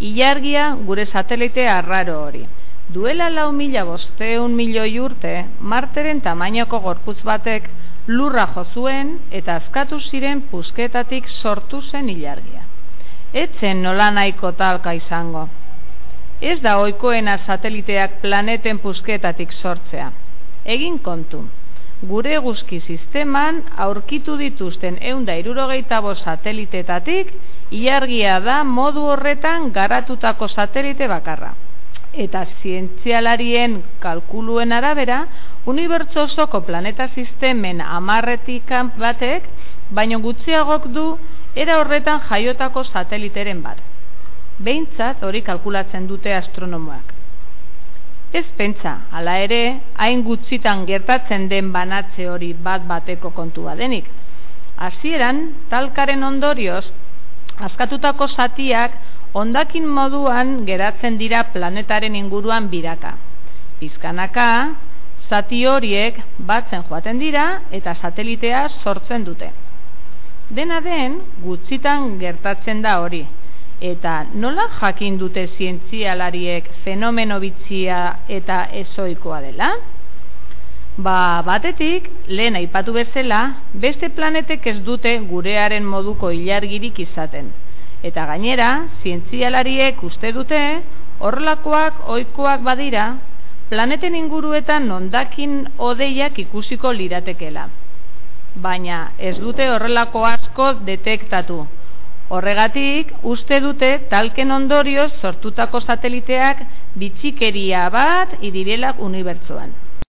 ilargia gure satelite arraro hori. Duela lau mila bosteun milioi urte, marteren tamainoko gorputz batek lurra jozuen eta azkatu ziren pusketatik sortu zen ilargia. Etzen nola nahiko talka izango. Ez da oikoena sateliteak planeten pusketatik sortzea. Egin kontu gure eguzki sisteman aurkitu dituzten eunda irurogeita bo satelitetatik iargia da modu horretan garatutako satelite bakarra. Eta zientzialarien kalkuluen arabera, unibertso osoko planeta sistemen amarretikan batek, baino gutxiagok du era horretan jaiotako sateliteren bat. Behintzat hori kalkulatzen dute astronomoak. Ez pentsa, hala ere, hain gutxitan gertatzen den banatze hori bat bateko kontua denik. Hasieran, talkaren ondorioz, askatutako satiak ondakin moduan geratzen dira planetaren inguruan biraka. Pizkanaka, zati horiek batzen joaten dira eta satelitea sortzen dute. Dena den, gutxitan gertatzen da hori, Eta nola jakin dute zientzialariek fenomeno bitzia eta ezoikoa dela? Ba, batetik, lehen aipatu bezala, beste planetek ez dute gurearen moduko ilargirik izaten. Eta gainera, zientzialariek uste dute, horrelakoak oikoak badira, planeten inguruetan nondakin odeiak ikusiko liratekela. Baina ez dute horrelako asko detektatu, Horregatik, uste dute talken ondorioz sortutako sateliteak bitxikeria bat idirelak unibertsuan.